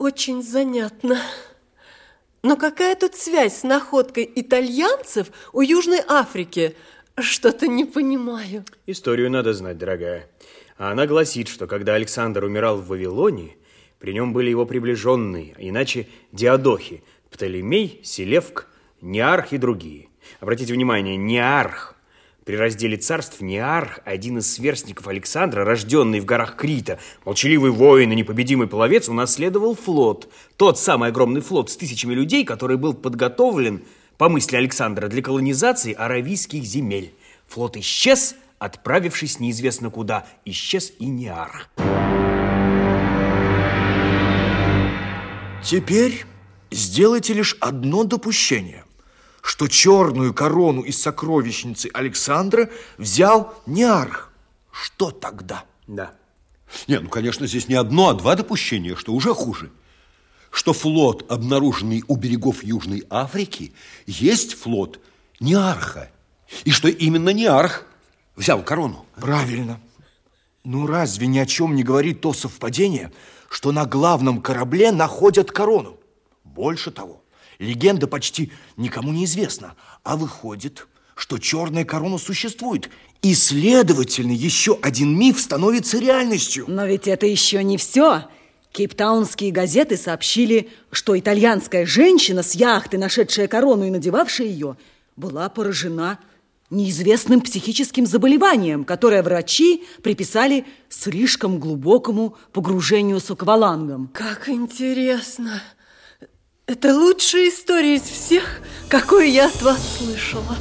Очень занятно. Но какая тут связь с находкой итальянцев у Южной Африки? Что-то не понимаю. Историю надо знать, дорогая. А она гласит, что когда Александр умирал в Вавилонии, при нем были его приближенные, иначе диадохи, Птолемей, Селевк, Неарх и другие. Обратите внимание, Неарх при разделе царств Неарх, один из сверстников Александра, рожденный в горах Крита, молчаливый воин и непобедимый половец, унаследовал флот. Тот самый огромный флот с тысячами людей, который был подготовлен, по мысли Александра, для колонизации аравийских земель. Флот исчез, отправившись неизвестно куда. Исчез и Неарх. Теперь сделайте лишь одно допущение что черную корону из сокровищницы Александра взял Неарх. Что тогда? Да. Нет, ну, конечно, здесь не одно, а два допущения, что уже хуже. Что флот, обнаруженный у берегов Южной Африки, есть флот Неарха. И что именно Неарх взял корону. Правильно. Ну, разве ни о чем не говорит то совпадение, что на главном корабле находят корону? Больше того, Легенда почти никому не известна, а выходит, что черная корона существует, и, следовательно, еще один миф становится реальностью. Но ведь это еще не все. Кейптаунские газеты сообщили, что итальянская женщина с яхты, нашедшая корону и надевавшая ее, была поражена неизвестным психическим заболеванием, которое врачи приписали слишком глубокому погружению с аквалангом. Как интересно! Это лучшая история из всех, какую я от вас слышала.